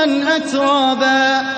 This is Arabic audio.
عُرُبًا أَتْرَابًا